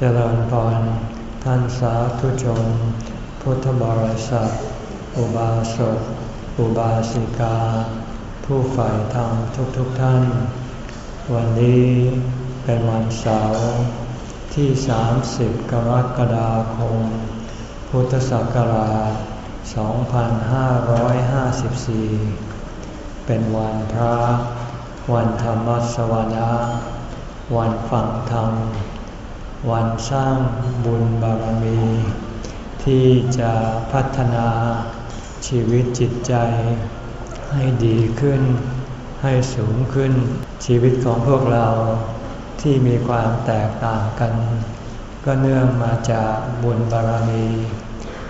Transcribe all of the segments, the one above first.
เจริญพรท่านสาธุชน พุทธบริษัท อุบาสก อุบาสิกา ผู้ฝ่ายธรรมทุกๆทท่าน วันนี้เป็นวันเสาร์ที่ 30 กรกฎาคม พุทธศักราช 2554 เป็นวันพระ วันธรรมสวนาวันฟังธรรม วันสร้างบุญบารมี ที่จะพัฒนาชีวิตจิตใจ ให้ดีขึ้น ให้สูงขึ้น ชีวิตของพวกเราที่มีความแตกต่างกัน ก็เนื่องมาจากบุญบารมี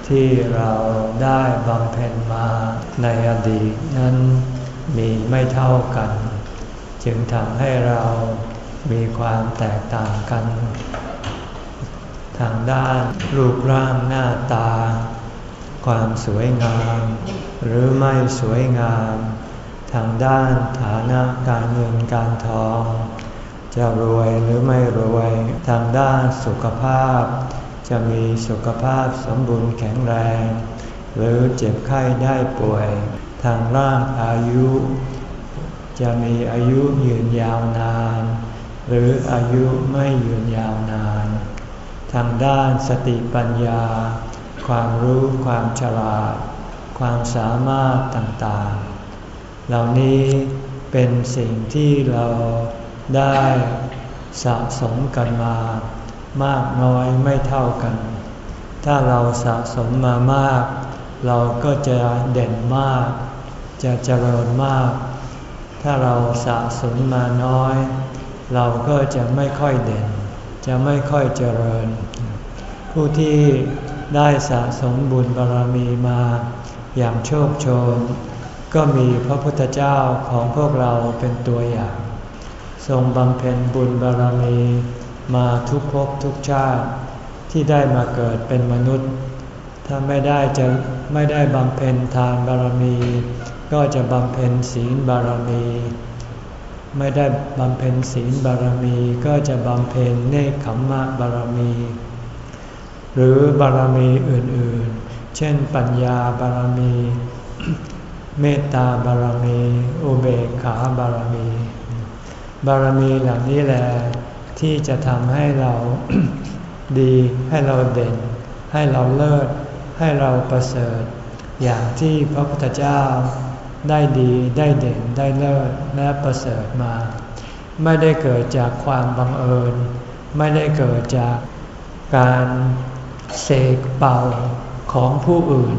ที่เราได้บำเพ็ญมาในอดีตนั้นมีไม่เท่ากัน จึงทำให้เรามีความแตกต่างกัน ทางด้านรูปร่างหน้าตา ความสวยงาม หรือไม่สวยงาม ทางด้านฐานะการเงินการทอง จะรวยหรือไม่รวย ทางด้านสุขภาพ จะมีสุขภาพสมบูรณ์แข็งแรง หรือเจ็บไข้ได้ป่วย ทางร่างอายุ จะมีอายุยืนยาวนาน หรืออายุไม่ยืนยาวนาน ทางด้านสติปัญญา ความรู้ความฉลาด ความสามารถต่างๆ เหล่านี้เป็นสิ่งที่เราได้สะสมกันมามากน้อยไม่เท่ากัน ถ้าเราสะสมมามาก เราก็จะเด่นมาก จะเจริญมาก ถ้าเราสะสมมาน้อย เราก็จะไม่ค่อยเด่น จะไม่ค่อยเจริญ ผู้ที่ได้สะสมบุญบารรมีมาอย่างโชคโชน ก็มีพระพุทธเจ้าของพวกเราเป็นตัวอย่าง ทรงบำเพ็ญบุญบารรมีมาทุกภพทุกชาติ ที่ได้มาเกิดเป็นมนุษย์ ถ้าไม่ได้จะไม่ได้บำเพ็ญทานบารมี ก็จะบำเพ็ญศีลบารมี ไม่ได้บำเพ็ญศีลบารมีก็จะบำเพ็ญเนคขมมะบารมี หรือบารมีอื่นๆ เช่นปัญญาบารมี เมตตาบารมี อุเบกขาบารมี บารมีเหล่านี้แหละที่จะทำให้เราดีให้เราเด่น ให้เราเลิศให้เราประเสริฐ อย่างที่พระพุทธเจ้า ได้ดีได้เด่นได้เลิศและประเสริฐมา ไม่ได้เกิดจากความบังเอิญ ไม่ได้เกิดจากการเสกเป่าของผู้อื่น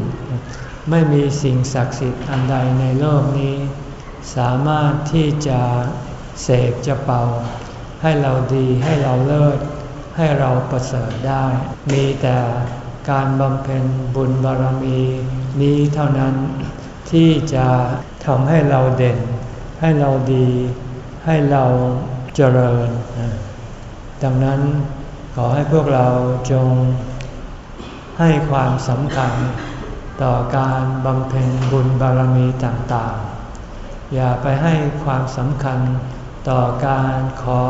ไม่มีสิ่งศักดิ์สิทธิ์อันใดในโลกนี้ สามารถที่จะเสกจะเป่า ให้เราดีให้เราเลิศให้เราประเสริฐได้ มีแต่การบำเพ็ญบุญบารมีนี้เท่านั้น ที่จะทำให้เราเด่น ให้เราดี ให้เราเจริญ ดังนั้นขอให้พวกเราจงให้ความสำคัญต่อการบำเพ็ญบุญบารมีต่างๆ อย่าไปให้ความสำคัญต่อการขอ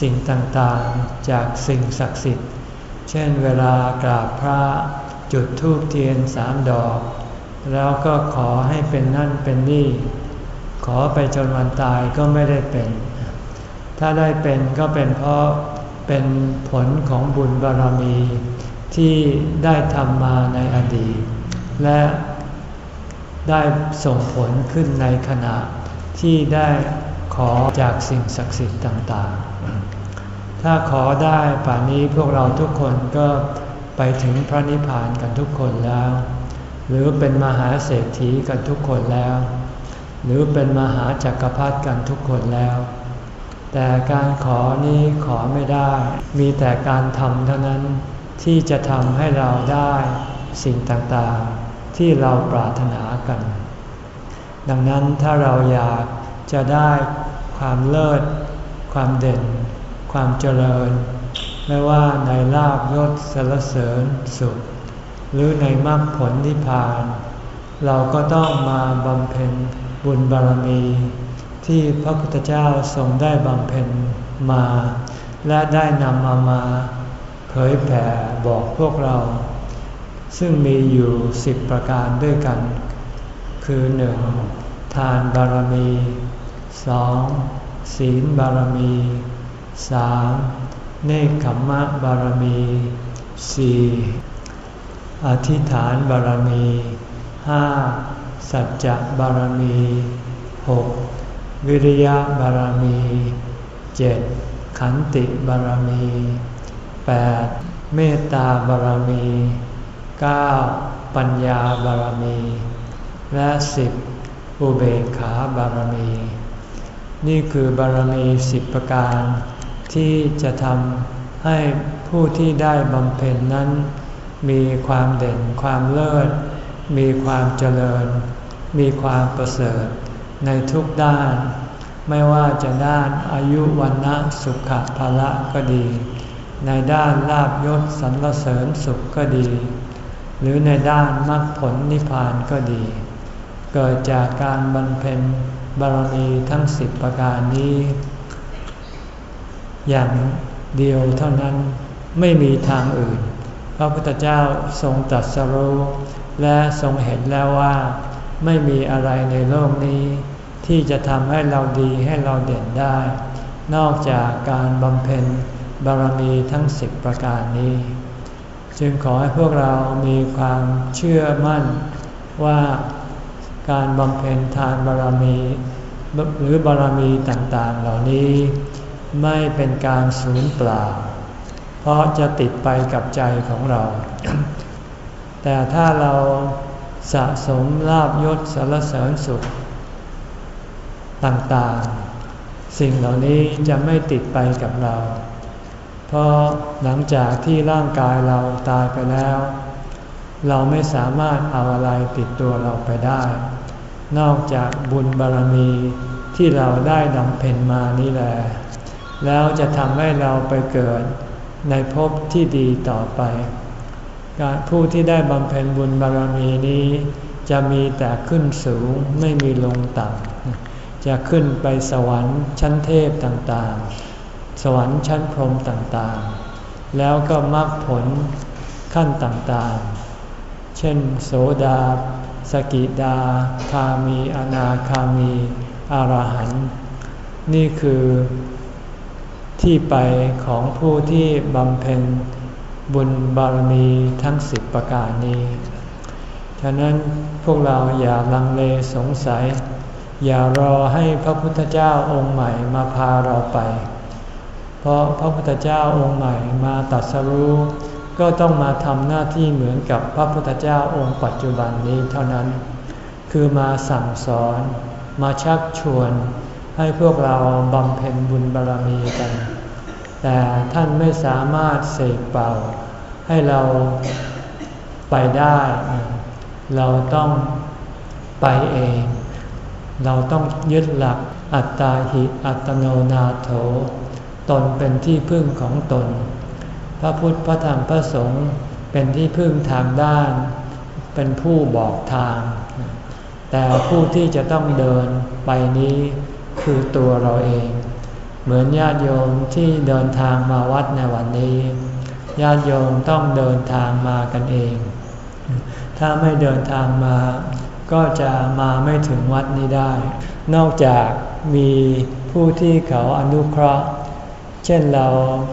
สิ่งต่างๆ จากสิ่งศักดิ์สิทธิ์ เช่นเวลากราบพระจุดธูปเทียนสามดอก แล้วก็ขอให้เป็นนั่นเป็นนี่ ขอไปจนวันตายก็ไม่ได้เป็น ถ้าได้เป็นก็เป็นเพราะเป็นผลของบุญบารมีที่ได้ทำมาในอดีต และได้ส่งผลขึ้นในขณะที่ได้ขอจากสิ่งศักดิ์สิทธิ์ต่างๆ ถ้าขอได้ป่านนี้พวกเราทุกคนก็ไปถึงพระนิพพานกันทุกคนแล้ว หรือเป็นมหาเศรษฐีกันทุกคนแล้ว หรือเป็นมหาจักรพรรดิกันทุกคนแล้ว แต่การขอนี้ขอไม่ได้ มีแต่การทำเท่านั้นที่จะทำให้เราได้สิ่งต่างๆ ที่เราปรารถนากัน ดังนั้นถ้าเราอยากจะได้ความเลิศ ความเด่น ความเจริญ ไม่ว่าในลาบยศสรรเสริญสุข หรือในมรรคผลนิพพาน เราก็ต้องมาบำเพ็ญบุญบารมี ที่พระพุทธเจ้าทรงได้บำเพ็ญมา และได้นำมามาเผยแผ่บอกพวกเรา ซึ่งมีอยู่สิบประการด้วยกัน คือหนึ่งทานบารมีสองศีลบารมีสามเนคขมมะบารมีสี่ อธิษฐานบารมีห้าสัจจะบารมีหกวิริยะบารมีเจ็ดขันติบารมีแปดเมตตาบารมีเก้าปัญญาบารมี และสิบอุเบกขาบารมี นี่คือบารมีสิบประการ ที่จะทำให้ผู้ที่ได้บำเพ็ญนั้น มีความเด่นความเลิศ มีความเจริญ มีความประเสริฐ ในทุกด้าน ไม่ว่าจะด้านอายุวันนะสุขภาละก็ดี ในด้านลาบยศสรรเสริญสุขก็ดี หรือในด้านมรรคผลนิพพานก็ดี เกิดจากการบรรเพ็ญบารมีทั้งสิบประการนี้ อย่างเดียวเท่านั้นไม่มีทางอื่น ระพุทธเจ้าทรงตรัสรู้และทรงเห็นแล้วว่า ไม่มีอะไรในโลกนี้ ที่จะทำให้เราดีให้เราเด่นได้ นอกจากการบำเพ็ญบารมีทั้งสิบประการนี้ จึงขอให้พวกเรามีความเชื่อมั่นว่าการบำเพ็ญทานบารมีหรือบารมีต่างๆเหล่านี้ ไม่เป็นการสูญเปล่า เพราะจะติดไปกับใจของเรา แต่ถ้าเราสะสมลาบยศสารเสริญสุข ต่างๆ สิ่งเหล่านี้จะไม่ติดไปกับเรา เพราะหลังจากที่ร่างกายเราตายไปแล้ว เราไม่สามารถเอาอะไรติดตัวเราไปได้ นอกจากบุญบารมีที่เราได้ดำเพ็ญมานี่แหละแล้วจะทำให้เราไปเกิด ในภพที่ดีต่อไป การผู้ที่ได้บำเพ็ญบุญบารมีนี้ จะมีแต่ขึ้นสูงไม่มีลงต่ำจะขึ้นไปสวรรค์ชั้นเทพต่างๆ สวรรค์ชั้นพรหมต่างๆ แล้วก็มรรคผลขั้นต่างๆ เช่น โสดา สกิดา คามี อนาคามี อรหันต์นี่คือ ที่ไปของผู้ที่บำเพ็ญบุญบารมีทั้งสิบประการนี้ ฉะนั้นพวกเราอย่าลังเลสงสัย อย่ารอให้พระพุทธเจ้าองค์ใหม่มาพาเราไป เพราะพระพุทธเจ้าองค์ใหม่มาตัดสรู้ก็ต้องมาทำหน้าที่เหมือนกับพระพุทธเจ้าองค์ปัจจุบันนี้เท่านั้น คือมาสั่งสอน มาชักชวน ให้พวกเราบำเพ็ญบุญบารรมีกัน แต่ท่านไม่สามารถเสกเป่า ให้เราไปได้ เราต้องไปเอง เราต้องยึดหลักอัตตาหิอัตโนนาโถ ตนเป็นที่พึ่งของตน พระพุทธพระธรรมพระสงฆ์เป็นที่พึ่งทางด้าน เป็นผู้บอกทาง แต่ผู้ที่จะต้องเดินไปนี้ คือตัวเราเอง เหมือนญาติโยมที่เดินทางมาวัดในวันนี้ ญาติโยมต้องเดินทางมากันเอง ถ้าไม่เดินทางมาก็จะมาไม่ถึงวัดนี้ได้ นอกจากมีผู้ที่เขาอนุเคราะห์ เช่นเรา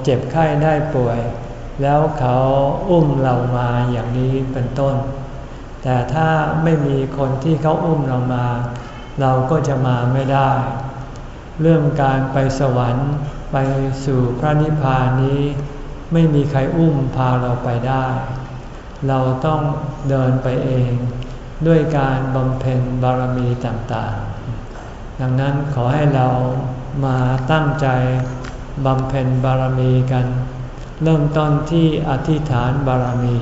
เจ็บไข้ได้ป่วย แล้วเขาอุ้มเรามาอย่างนี้เป็นต้น แต่ถ้าไม่มีคนที่เขาอุ้มเรามา เราก็จะมาไม่ได้ เรื่องการไปสวรรค์ไปสู่พระนิพพานนี้ ไม่มีใครอุ้มพาเราไปได้ เราต้องเดินไปเอง ด้วยการบำเพ็ญบารมีต่างๆ ดังนั้นขอให้เรามาตั้งใจบำเพ็ญบารมีกัน เริ่มต้นที่อธิษฐานบารมี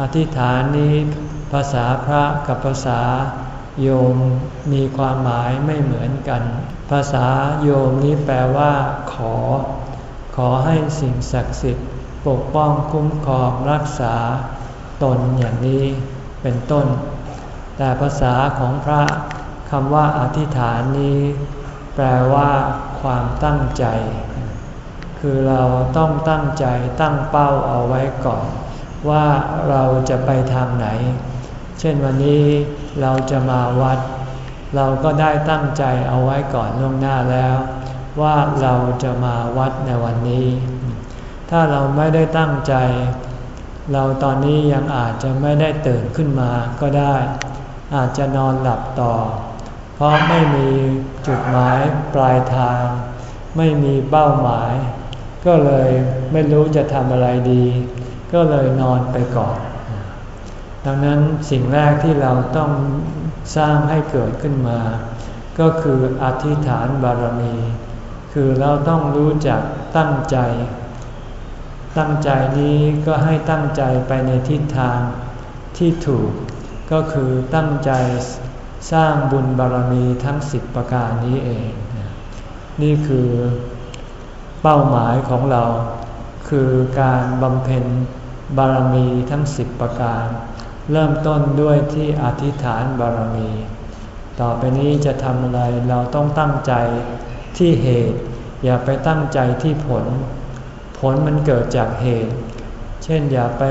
อธิษฐานนี้ภาษาพระกับภาษา โยมมีความหมายไม่เหมือนกัน ภาษาโยมนี้แปลว่า ขอ ขอให้สิ่งศักดิ์สิทธิ์ ปกป้องคุ้มครองรักษา ตนอย่างนี้เป็นต้น แต่ภาษาของพระคำว่าอธิษฐานนี้ แปลว่า ความตั้งใจ คือเราต้องตั้งใจตั้งเป้าเอาไว้ก่อน ว่าเราจะไปทางไหน เช่นวันนี้เราจะมาวัด เราก็ได้ตั้งใจเอาไว้ก่อนล่วงหน้าแล้ว ว่าเราจะมาวัดในวันนี้ ถ้าเราไม่ได้ตั้งใจ เราตอนนี้ยังอาจจะไม่ได้ตื่นขึ้นมาก็ได้ อาจจะนอนหลับต่อ เพราะไม่มีจุดหมายปลายทาง ไม่มีเป้าหมาย ก็เลยไม่รู้จะทำอะไรดี ก็เลยนอนไปก่อน ดังนั้นสิ่งแรกที่เราต้องสร้างให้เกิดขึ้นมา ก็คืออธิษฐานบารมี คือเราต้องรู้จักตั้งใจ ตั้งใจนี้ก็ให้ตั้งใจไปในทิศทางที่ถูก ก็คือตั้งใจสร้างบุญบารมีทั้งสิบประการนี้เอง นี่คือเป้าหมายของเรา คือการบำเพ็ญบารมีทั้งสิบประการ เริ่มต้นด้วยที่อธิษฐานบารมี ต่อไปนี้จะทำอะไรเราต้องตั้งใจที่เหตุ อย่าไปตั้งใจที่ผล ผลมันเกิดจากเหตุ เช่นอย่าไป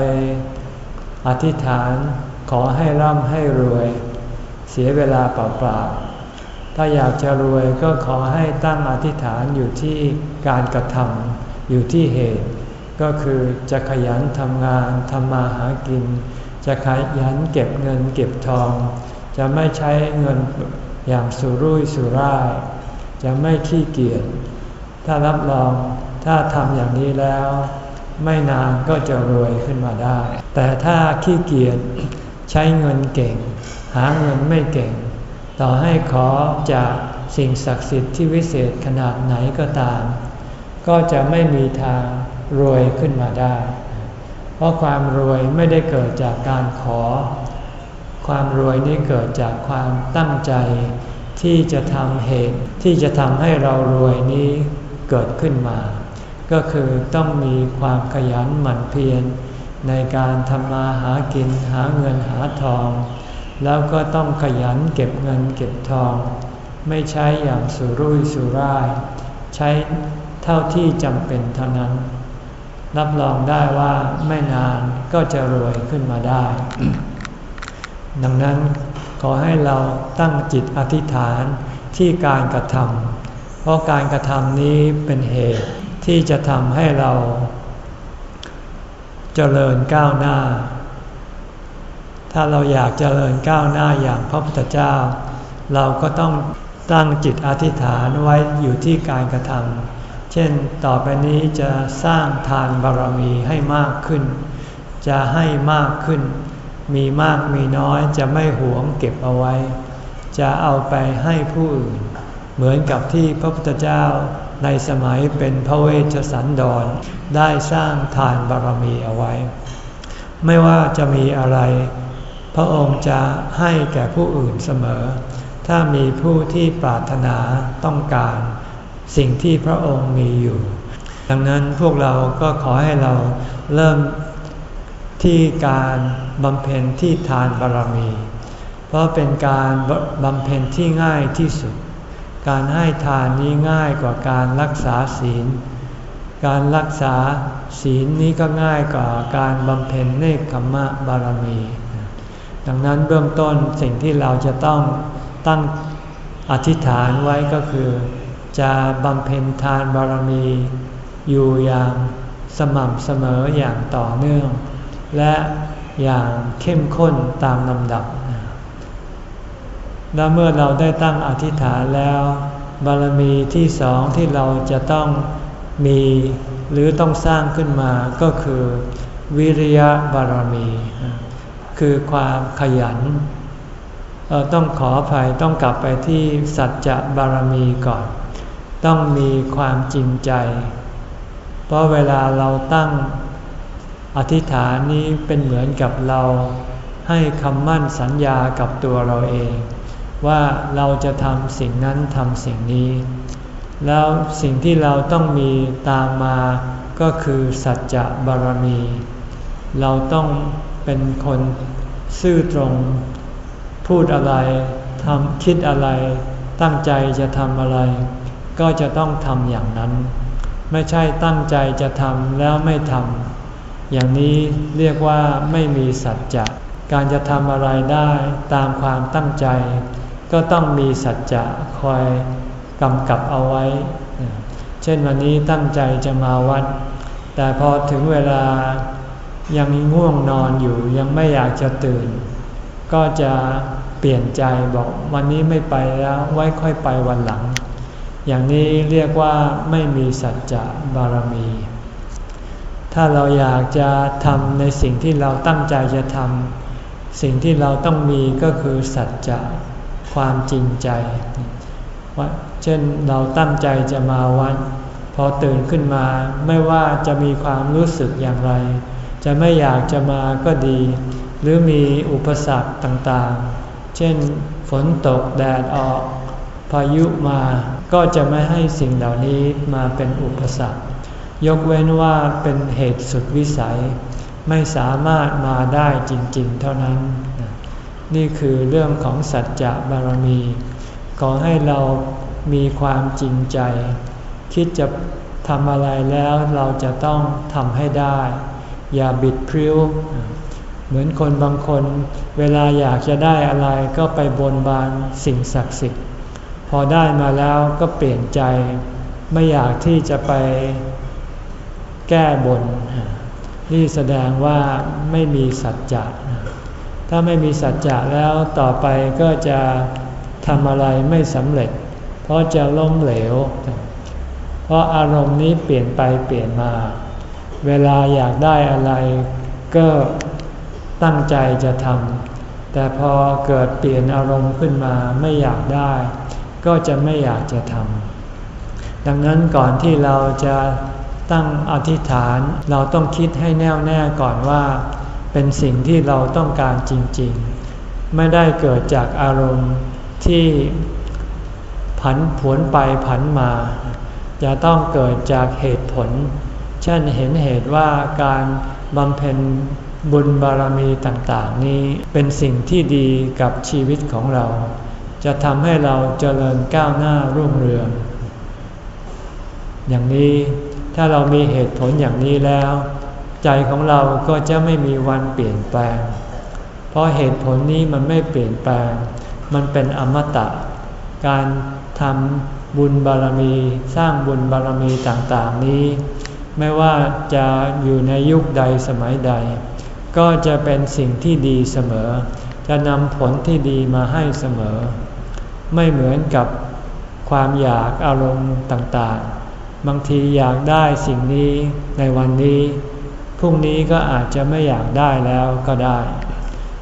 อธิษฐานขอให้ร่ำให้รวย เสียเวลาเปล่าๆ ถ้าอยากจะรวยก็ขอให้ตั้งอธิษฐานอยู่ที่การกระทำอยู่ที่เหตุ ก็คือจะขยันทำงานทำมาหากิน จะขยันเก็บเงินเก็บทอง จะไม่ใช้เงินอย่างสุรุ่ยสุร่าย จะไม่ขี้เกียจ ถ้ารับรองถ้าทำอย่างนี้แล้ว ไม่นานก็จะรวยขึ้นมาได้ แต่ถ้าขี้เกียจใช้เงินเก่ง หาเงินไม่เก่ง ต่อให้ขอจากสิ่งศักดิ์สิทธิ์ที่วิเศษขนาดไหนก็ตาม ก็จะไม่มีทางรวยขึ้นมาได้ เพราะความรวยไม่ได้เกิดจากการขอ ความรวยนี้เกิดจากความตั้งใจ ที่จะทำเหตุที่จะทำให้เรารวยนี้เกิดขึ้นมา ก็คือต้องมีความขยันหมั่นเพียรในการทำมาหากินหาเงินหาทอง แล้วก็ต้องขยันเก็บเงินเก็บทอง ไม่ใช้อย่างสุรุ่ยสุร่าย ใช้เท่าที่จำเป็นเท่านั้น รับรองได้ว่าไม่นานก็จะรวยขึ้นมาได้ ดังนั้นขอให้เราตั้งจิตอธิษฐานที่การกระทำเพราะการกระทำนี้เป็นเหตุที่จะทำให้เราจเจริญก้าวหน้า ถ้าเราอยากจเจริญก้าวหน้าอย่างพระพุทธเจ้า เราก็ต้องตั้งจิตอธิษฐานไว้อยู่ที่การกระทำ ช่นต่อไปนี้จะสร้างทานบารมีให้มากขึ้น จะให้มากขึ้น มีมากมีน้อยจะไม่หวงเก็บเอาไว้ จะเอาไปให้ผู้อื่น เหมือนกับที่พระพุทธเจ้าในสมัยเป็นพระเวชสันดร ได้สร้างทานบารมีเอาไว้ ไม่ว่าจะมีอะไร พระองค์จะให้แก่ผู้อื่นเสมอ ถ้ามีผู้ที่ปรารถนาต้องการ สิ่งที่พระองค์มีอยู่ ดังนั้นพวกเราก็ขอให้เราเริ่มที่การบำเพ็ญที่ทานบารมี เพราะเป็นการบำเพ็ญที่ง่ายที่สุด การให้ทานนี้ง่ายกว่าการรักษาศีล การรักษาศีลนี้ก็ง่ายกว่าการบำเพ็ญเนคขมะบารมี ดังนั้นเบื้องต้นสิ่งที่เราจะต้องตั้งอธิษฐานไว้ก็คือ จะบำเพ็ญทานบารมี อยู่อย่างสม่ำเสมออย่างต่อเนื่อง และอย่างเข้มข้นตามลำดับ และเมื่อเราได้ตั้งอธิษฐานแล้ว บารมีที่สองที่เราจะต้องมีหรือต้องสร้างขึ้นมาก็คือ วิริยะบารมี คือความขยันเราต้องขออภัยต้องกลับไปที่สัจจะบารมีก่อน ต้องมีความจริงใจ เพราะเวลาเราตั้งอธิษฐานนี้เป็นเหมือนกับเราให้คำมั่นสัญญากับตัวเราเอง ว่าเราจะทำสิ่งนั้นทำสิ่งนี้ แล้วสิ่งที่เราต้องมีตามมาก็คือสัจจะบารมี เราต้องเป็นคนซื่อตรง พูดอะไรทำคิดอะไร ตั้งใจจะทำอะไร ก็จะต้องทำอย่างนั้น ไม่ใช่ตั้งใจจะทำแล้วไม่ทำอย่างนี้เรียกว่าไม่มีสัจจะการจะทำอะไรได้ตามความตั้งใจ ก็ต้องมีสัจจะคอยกำกับเอาไว้ เช่นวันนี้ตั้งใจจะมาวัด แต่พอถึงเวลายังง่วงนอนอยู่ยังไม่อยากจะตื่น ก็จะเปลี่ยนใจบอกวันนี้ไม่ไปแล้วไว้ค่อยไปวันหลัง อย่างนี้เรียกว่าไม่มีสัจจะบารมี ถ้าเราอยากจะทำในสิ่งที่เราตั้งใจจะทำสิ่งที่เราต้องมีก็คือสัจจะความจริงใจว่าเช่นเราตั้งใจจะมาวัดพอตื่นขึ้นมาไม่ว่าจะมีความรู้สึกอย่างไร จะไม่อยากจะมาก็ดี หรือมีอุปสรรคต่างๆ เช่นฝนตกแดดออก พายุมาก็จะไม่ให้สิ่งเหล่านี้มาเป็นอุปสรรค ยกเว้นว่าเป็นเหตุสุดวิสัย ไม่สามารถมาได้จริง ๆ เท่านั้น นี่คือเรื่องของสัจจะบารมี ขอให้เรามีความจริงใจ คิดจะทำอะไรแล้วเราจะต้องทำให้ได้ อย่าบิดพริ้ว เหมือนคนบางคน เวลาอยากจะได้อะไรก็ไปบนบานสิ่งศักดิ์สิทธิ์ พอได้มาแล้วก็เปลี่ยนใจ ไม่อยากที่จะไปแก้บน นี่แสดงว่าไม่มีสัจจะถ้าไม่มีสัจจะแล้วต่อไปก็จะทำอะไรไม่สำเร็จ เพราะจะล้มเหลว เพราะอารมณ์นี้เปลี่ยนไปเปลี่ยนมา เวลาอยากได้อะไรก็ตั้งใจจะทำแต่พอเกิดเปลี่ยนอารมณ์ขึ้นมาไม่อยากได้ ก็จะไม่อยากจะทำดังนั้นก่อนที่เราจะตั้งอธิษฐานเราต้องคิดให้แน่วแน่ก่อนว่า เป็นสิ่งที่เราต้องการจริงๆ ไม่ได้เกิดจากอารมณ์ที่ผันผวนไปผันมา จะต้องเกิดจากเหตุผล เช่นเห็นเหตุว่าการบำเพ็ญบุญบารมีต่างๆ นี้เป็นสิ่งที่ดีกับชีวิตของเรา จะทำให้เราเจริญก้าวหน้ารุ่งเรือง อย่างนี้ถ้าเรามีเหตุผลอย่างนี้แล้ว ใจของเราก็จะไม่มีวันเปลี่ยนแปลง เพราะเหตุผลนี้มันไม่เปลี่ยนแปลง มันเป็นอมตะ การทำบุญบารมี สร้างบุญบารมีต่างๆนี้ ไม่ว่าจะอยู่ในยุคใดสมัยใด ก็จะเป็นสิ่งที่ดีเสมอ จะนำผลที่ดีมาให้เสมอ ไม่เหมือนกับความอยากอารมณ์ต่างๆ บางทีอยากได้สิ่งนี้ในวันนี้ พรุ่งนี้ก็อาจจะไม่อยากได้แล้วก็ได้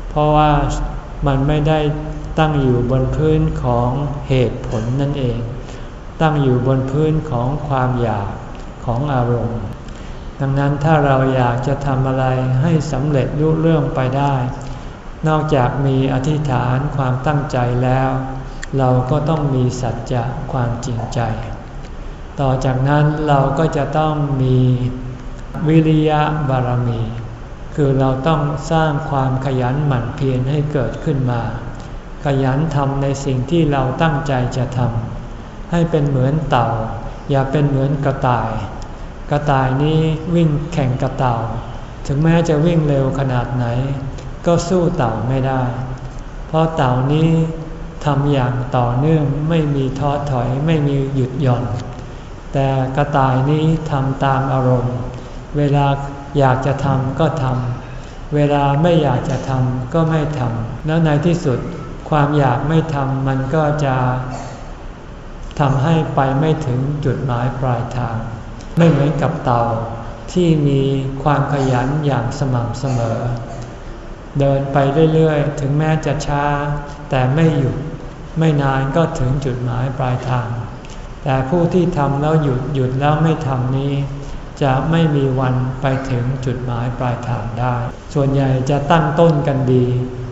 เพราะว่ามันไม่ได้ตั้งอยู่บนพื้นของเหตุผลนั่นเอง ตั้งอยู่บนพื้นของความอยากของอารมณ์ ดังนั้นถ้าเราอยากจะทำอะไรให้สำเร็จรุ่เรื่องไปได้ นอกจากมีอธิษฐานความตั้งใจแล้ว เราก็ต้องมีสัจจะความจริงใจ ต่อจากนั้นเราก็จะต้องมีวิริยะบารมี คือเราต้องสร้างความขยันหมั่นเพียรให้เกิดขึ้นมา ขยันทำในสิ่งที่เราตั้งใจจะทำให้เป็นเหมือนเต่า อย่าเป็นเหมือนกระต่าย กระต่ายนี้วิ่งแข่งกระเต่า ถึงแม้จะวิ่งเร็วขนาดไหน ก็สู้เต่าไม่ได้ เพราะเต่านี้ ทำอย่างต่อเนื่องไม่มีท้อถอยไม่มีหยุดหย่อน แต่กระต่ายนี้ทำตามอารมณ์ เวลาอยากจะทำก็ทำเวลาไม่อยากจะทำก็ไม่ทำแล้วในที่สุดความอยากไม่ทำมันก็จะทำให้ไปไม่ถึงจุดหมายปลายทาง ไม่เหมือนกับเต่าที่มีความขยันอย่างสม่ำเสมอ เดินไปเรื่อยๆ ถึงแม้จะช้า แต่ไม่หยุด ไม่นานก็ถึงจุดหมายปลายทาง แต่ผู้ที่ทำแล้วหยุดหยุดแล้วไม่ทำนี้ จะไม่มีวันไปถึงจุดหมายปลายทางได้ ส่วนใหญ่จะตั้งต้นกันดี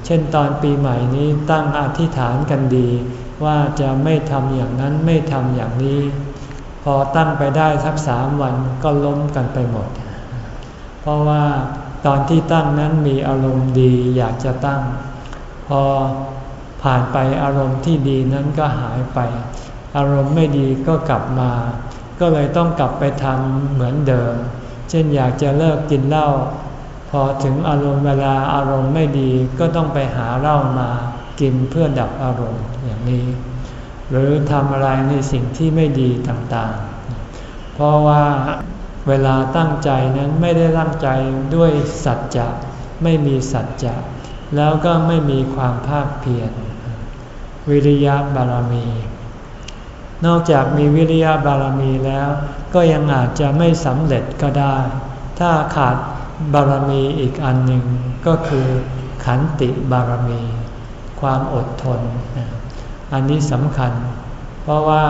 เช่นตอนปีใหม่นี้ตั้งอธิษฐานกันดี ว่าจะไม่ทำอย่างนั้นไม่ทำอย่างนี้ พอตั้งไปได้สักสามวันก็ล้มกันไปหมด เพราะว่าตอนที่ตั้งนั้นมีอารมณ์ดีอยากจะตั้ง พอ ผ่านไปอารมณ์ที่ดีนั้นก็หายไป อารมณ์ไม่ดีก็กลับมา ก็เลยต้องกลับไปทำเหมือนเดิม เช่นอยากจะเลิกกินเหล้าพอถึงอารมณ์เวลาอารมณ์ไม่ดีก็ต้องไปหาเหล้ามากินเพื่อดับอารมณ์อย่างนี้ หรือทำอะไรในสิ่งที่ไม่ดีต่างๆ เพราะว่าเวลาตั้งใจนั้นไม่ได้ตั้งใจด้วยสัจจะไม่มีสัจจะแล้วก็ไม่มีความภาคเพียร วิริยะบารมี นอกจากมีวิริยะบารมีแล้ว ก็ยังอาจจะไม่สำเร็จก็ได้ ถ้าขาดบารมีอีกอันหนึ่งก็คือขันติบารมี ความอดทน อันนี้สำคัญ เพราะว่า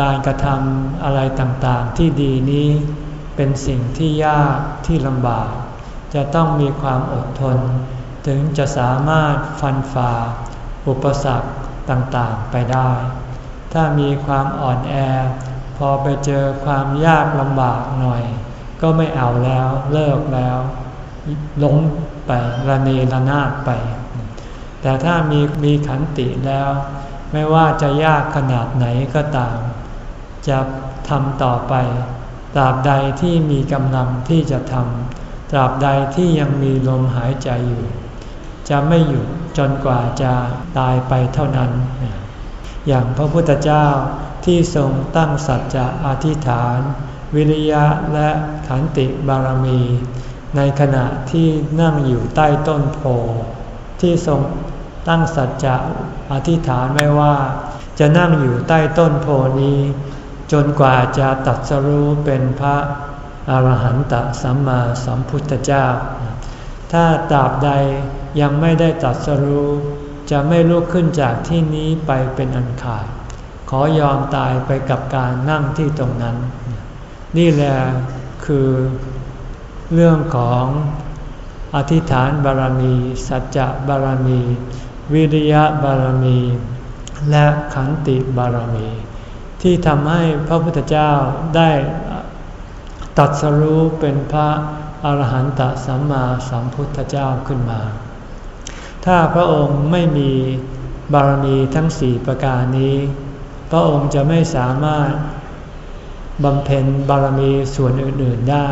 การกระทำอะไรต่างๆที่ดีนี้เป็นสิ่งที่ยากที่ลำบาก จะต้องมีความอดทน ถึงจะสามารถฟันฝ่า อุปสรรคต่างๆไปได้ ถ้ามีความอ่อนแอ พอไปเจอความยากลำบากหน่อย ก็ไม่เอาแล้วเลิกแล้วล้มไประเนระนาดไป แต่ถ้ามีมีขันติแล้ว ไม่ว่าจะยากขนาดไหนก็ตาม จะทำต่อไป ตราบใดที่มีกำลังที่จะทำตราบใดที่ยังมีลมหายใจอยู่ จะไม่หยุดจนกว่าจะตายไปเท่านั้น อย่างพระพุทธเจ้าที่ทรงตั้งสัจจะอธิษฐาน วิริยะและขันติบารมี ในขณะที่นั่งอยู่ใต้ต้นโพที่ทรงตั้งสัจจะอธิษฐานไว้ว่า จะนั่งอยู่ใต้ต้นโพนี้ จนกว่าจะตัดสรู้เป็นพระอรหันตสัมมาสัมพุทธเจ้า ถ้าตราบใด ยังไม่ได้ตัดสรู้ จะไม่ลุกขึ้นจากที่นี้ไปเป็นอันขาด ขอยอมตายไปกับการนั่งที่ตรงนั้น นี่แหละคือเรื่องของอธิษฐานบารมี สัจจะบารมี วิริยะบารมี และขันติบารมี ที่ทำให้พระพุทธเจ้าได้ตัดสรู้เป็นพระอรหันตสัมมาสัมพุทธเจ้าขึ้นมา ถ้าพระองค์ไม่มีบารมีทั้งสี่ประการนี้ พระองค์จะไม่สามารถบำเพ็ญบารมีส่วนอื่น ๆได้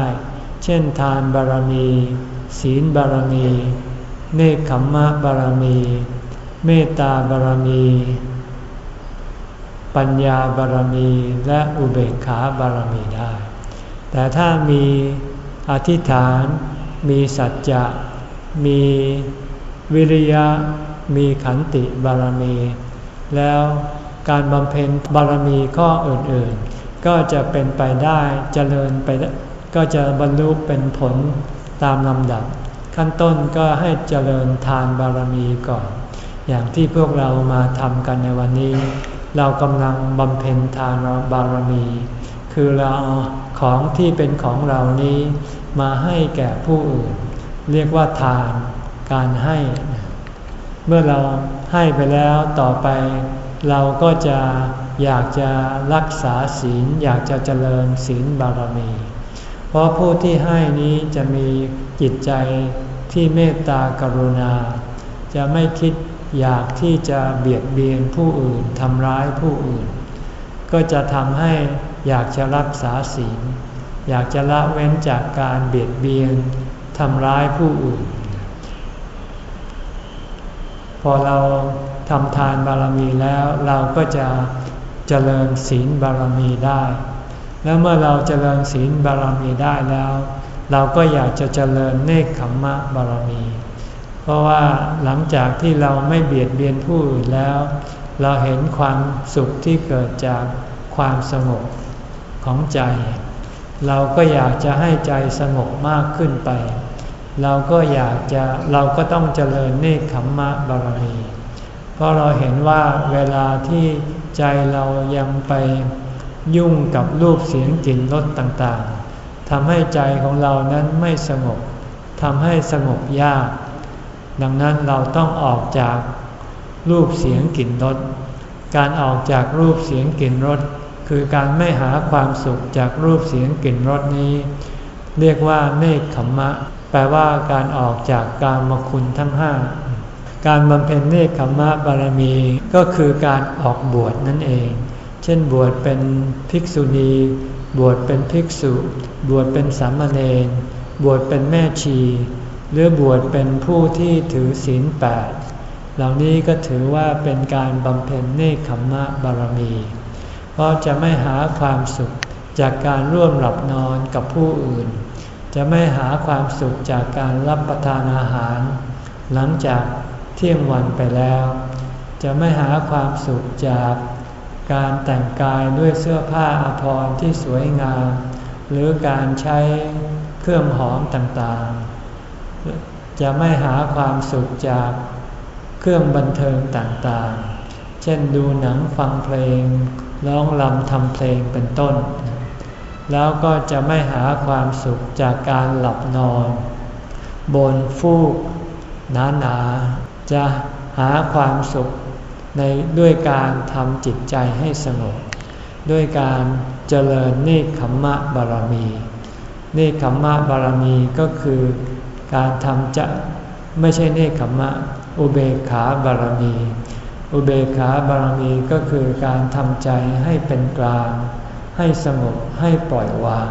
เช่นทานบารมี ศีลบารมี เนคขมมะบารมี เมตตาบารมี ปัญญาบารมีและอุเบกขาบารมีได้ แต่ถ้ามีอธิษฐาน มีสัจจะ มี วิริยะมีขันติบารมี แล้วการบำเพ็ญบารมีข้ออื่นๆ ก็จะเป็นไปได้เจริญไปก็จะบรรลุเป็นผลตามลำดับ ขั้นต้นก็ให้เจริญทานบารมีก่อน อย่างที่พวกเรามาทำกันในวันนี้ เรากำลังบำเพ็ญทานบารมี คือเราของที่เป็นของเรานี้ มาให้แก่ผู้อื่น เรียกว่าทาน การให้ เมื่อเราให้ไปแล้วต่อไป เราก็จะอยากจะรักษาศีลอยากจะเจริญศีลบารมี เพราะผู้ที่ให้นี้จะมีจิตใจที่เมตตากรุณา จะไม่คิดอยากที่จะเบียดเบียนผู้อื่นทำร้ายผู้อื่น ก็จะทำให้อยากจะรักษาศีลอยากจะละเว้นจากการเบียดเบียนทำร้ายผู้อื่น พอเราทำทานบารมีแล้วเราก็จะเจริญศีลบารมีได้ แล้วเมื่อเราเจริญศีลบารมีได้แล้ว เราก็อยากจะเจริญเนคขมมะบารมี เพราะว่าหลังจากที่เราไม่เบียดเบียนผู้อื่นแล้ว เราเห็นความสุขที่เกิดจากความสงบของใจ เราก็อยากจะให้ใจสงบมากขึ้นไป เราก็อยากจะเราก็ต้องเจริญเนคขมมะบารมี เพราะเราเห็นว่าเวลาที่ใจเรายังไปยุ่งกับรูปเสียงกลิ่นรสต่างๆทำให้ใจของเรานั้นไม่สงบทำให้สงบยาก ดังนั้นเราต้องออกจากรูปเสียงกลิ่นรสการออกจากรูปเสียงกลิ่นรสคือการไม่หาความสุขจากรูปเสียงกลิ่นรสนี้ เรียกว่าเนคขมมะ แปลว่าการออกจากการมคุณทั้งห้าการบำเพ็ญเนคขมะบารมีก็คือการออกบวชนั่นเอง เช่นบวชเป็นภิกษุณี บวชเป็นภิกษุ บวชเป็นสามเณร บวชเป็นแม่ชี หรือบวชเป็นผู้ที่ถือศีลแปด เหล่านี้ก็ถือว่าเป็นการบำเพ็ญเนคขมมะบารมี เพราะจะไม่หาความสุขจากการร่วมหลับนอนกับผู้อื่น จะไม่หาความสุขจากการรับประทานอาหาร หลังจากเที่ยงวันไปแล้ว จะไม่หาความสุขจากการแต่งกายด้วยเสื้อผ้าอภรรที่สวยงาม หรือการใช้เครื่องหอมต่างๆ จะไม่หาความสุขจากเครื่องบันเทิงต่างๆ เช่นดูหนังฟังเพลง ร้องลำทำเพลงเป็นต้น แล้วก็จะไม่หาความสุขจากการหลับนอน บนฟูกหนาๆจะหาความสุขในด้วยการทำจิตใจให้สงบด้วยการเจริญเนคขมมะบารมีเนคขมมะบารมีก็คือการทำจะไม่ใช่เนคขมมะอุเบกขาบารมี อุเบกขาบารมีก็คือการทำใจให้เป็นกลาง ให้สงบให้ปล่อยวาง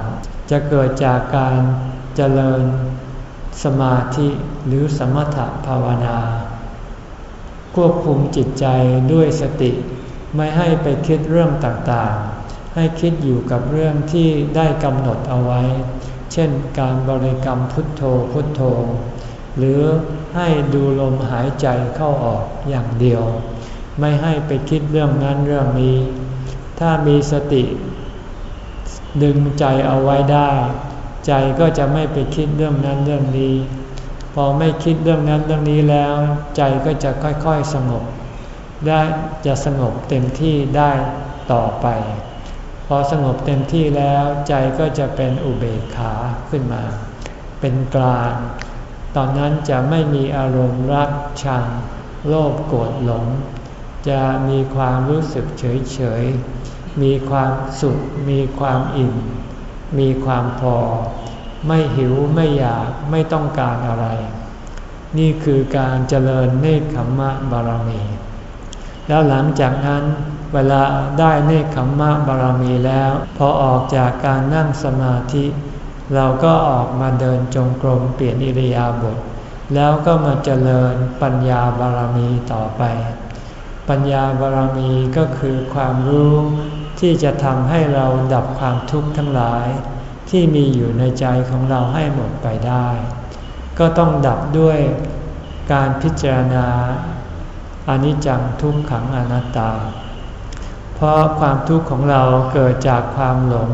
จะเกิดจากการเจริญสมาธิหรือสมถภาวนา ควบคุมจิตใจด้วยสติ ไม่ให้ไปคิดเรื่องต่างๆ ให้คิดอยู่กับเรื่องที่ได้กำหนดเอาไว้ เช่นการบริกรรมพุทโธพุทโธ หรือให้ดูลมหายใจเข้าออกอย่างเดียว ไม่ให้ไปคิดเรื่องนั้นเรื่องนี้ ถ้ามีสติ ดึงใจเอาไว้ได้ ใจก็จะไม่ไปคิดเรื่องนั้นเรื่องนี้ พอไม่คิดเรื่องนั้นเรื่องนี้แล้ว ใจก็จะค่อยๆสงบ ได้จะสงบเต็มที่ได้ต่อไป พอสงบเต็มที่แล้วใจก็จะเป็นอุเบกขาขึ้นมา เป็นกลาง ตอนนั้นจะไม่มีอารมณ์รักชัง โลภโกรธหลง จะมีความรู้สึกเฉยเฉย มีความสุข มีความอิ่ม มีความพอ ไม่หิวไม่อยากไม่ต้องการอะไร นี่คือการเจริญเนคขมมะบารมี แล้วหลังจากนั้นเวลาได้เนคขมมะบารมีแล้ว พอออกจากการนั่งสมาธิ เราก็ออกมาเดินจงกรมเปลี่ยนอิริยาบถแล้วก็มาเจริญปัญญาบารมีต่อไป ปัญญาบารมีก็คือความรู้ ที่จะทำให้เราดับความทุกข์ทั้งหลาย ที่มีอยู่ในใจของเราให้หมดไปได้ ก็ต้องดับด้วยการพิจารณาอนิจจังทุกขังอนัตตา เพราะความทุกข์ของเราเกิดจากความหลง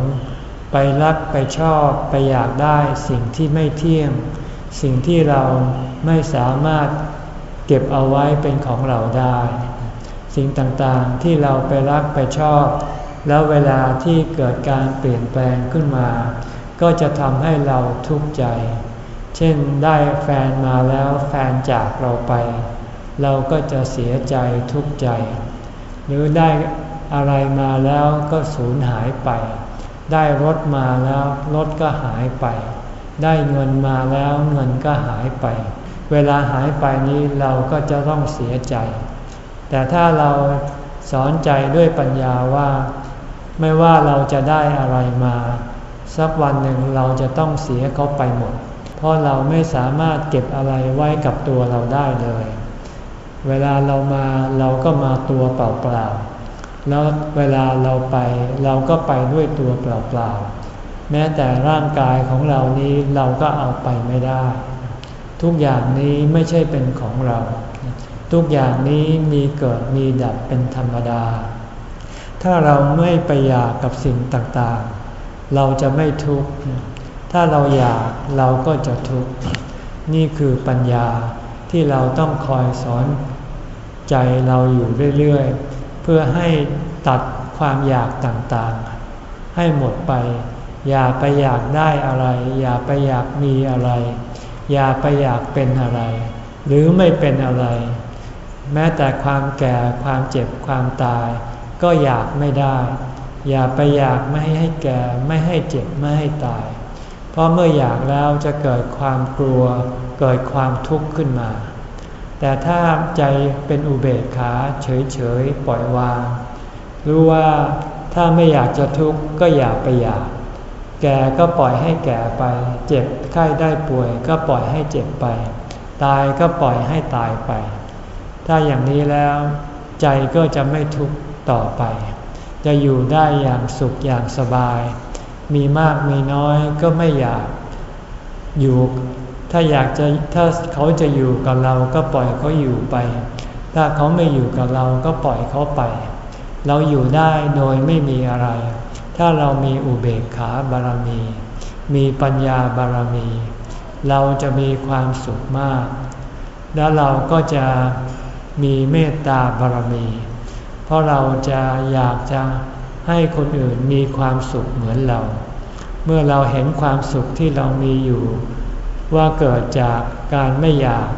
ไปรักไปชอบไปอยากได้สิ่งที่ไม่เที่ยง สิ่งที่เราไม่สามารถเก็บเอาไว้เป็นของเราได้ สิ่งต่างๆที่เราไปรักไปชอบ แล้วเวลาที่เกิดการเปลี่ยนแปลงขึ้นมา ก็จะทำให้เราทุกข์ใจ เช่นได้แฟนมาแล้วแฟนจากเราไป เราก็จะเสียใจทุกข์ใจ หรือได้อะไรมาแล้วก็สูญหายไป ได้รถมาแล้วรถก็หายไป ได้เงินมาแล้วเงินก็หายไป เวลาหายไปนี้เราก็จะต้องเสียใจ แต่ถ้าเราสอนใจด้วยปัญญาว่า ไม่ว่าเราจะได้อะไรมา สักวันหนึ่งเราจะต้องเสียเขาไปหมด เพราะเราไม่สามารถเก็บอะไรไว้กับตัวเราได้เลย เวลาเรามาเราก็มาตัวเปล่าๆ แล้วเวลาเราไปเราก็ไปด้วยตัวเปล่าๆ แม้แต่ร่างกายของเรานี้เราก็เอาไปไม่ได้ ทุกอย่างนี้ไม่ใช่เป็นของเรา ทุกอย่างนี้มีเกิดมีดับเป็นธรรมดา ถ้าเราไม่ไปอยากกับสิ่งต่างๆ เราจะไม่ทุกข์ ถ้าเราอยากเราก็จะทุกข์ นี่คือปัญญาที่เราต้องคอยสอนใจเราอยู่เรื่อยๆ เพื่อให้ตัดความอยากต่างๆ ให้หมดไป อย่าไปอยากได้อะไร อย่าไปอยากมีอะไร อย่าไปอยากเป็นอะไร หรือไม่เป็นอะไร แม้แต่ความแก่ความเจ็บความตาย ก็อยากไม่ได้ อย่าไปอยากไม่ให้แก่ไม่ให้เจ็บไม่ให้ตาย เพราะเมื่ออยากแล้วจะเกิดความกลัว เกิดความทุกข์ขึ้นมา แต่ถ้าใจเป็นอุเบกขาเฉยๆปล่อยวาง รู้ว่าถ้าไม่อยากจะทุกข์ก็อย่าไปอยาก แก่ก็ปล่อยให้แก่ไป เจ็บไข้ได้ป่วย ก็ปล่อยให้เจ็บไป ตายก็ปล่อยให้ตายไป ถ้าอย่างนี้แล้ว ใจก็จะไม่ทุกข์ ต่อไป จะอยู่ได้อย่างสุขอย่างสบาย มีมากมีน้อยก็ไม่อยากอยู่ ถ้าอยากจะถ้าเขาจะอยู่กับเราก็ปล่อยเขาอยู่ไป ถ้าเขาไม่อยู่กับเราก็ปล่อยเขาไป เราอยู่ได้โดยไม่มีอะไร ถ้าเรามีอุเบกขาบารมี มีปัญญาบารมี เราจะมีความสุขมาก แล้วเราก็จะมีเมตตาบารมี เพราะเราจะอยากจะให้คนอื่นมีความสุขเหมือนเรา เมื่อเราเห็นความสุขที่เรามีอยู่ ว่าเกิดจากการไม่อยาก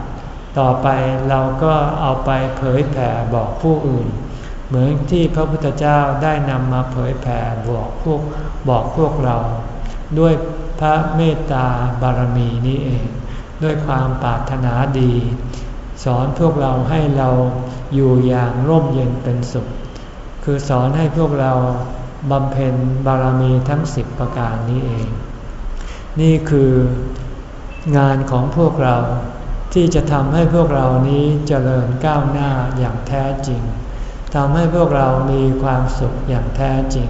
ต่อไปเราก็เอาไปเผยแผ่บอกผู้อื่น เหมือนที่พระพุทธเจ้าได้นำมาเผยแผ่บอกพวกบอกพวกเรา ด้วยพระเมตตาบารมีนี้เอง ด้วยความปรารถนาดี สอนพวกเราให้เราอยู่อย่างร่มเย็นเป็นสุข คือสอนให้พวกเราบำเพ็ญบารมีทั้งสิบประการนี้เอง นี่คืองานของพวกเราที่จะทำให้พวกเรานี้เจริญก้าวหน้าอย่างแท้จริงทำให้พวกเรามีความสุขอย่างแท้จริง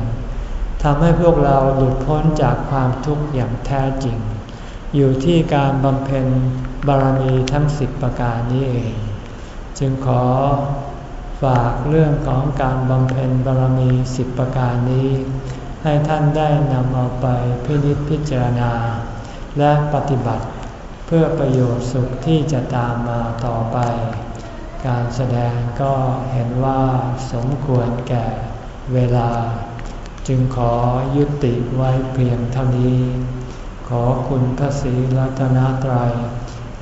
ทำให้พวกเราหลุดพ้นจากความทุกข์อย่างแท้จริง อยู่ที่การบำเพ็ญ บารมีทั้งสิบประการนี้เอง จึงขอฝากเรื่องของการบำเพ็ญบารมีสิบประการนี้ ให้ท่านได้นำเอาไปพินิจพิจารณา และปฏิบัติเพื่อประโยชน์สุขที่จะตามมาต่อไป การแสดงก็เห็นว่าสมควรแก่เวลา จึงขอยุติไว้เพียงเท่านี้ ขอคุณพระศรีรัตนตรัย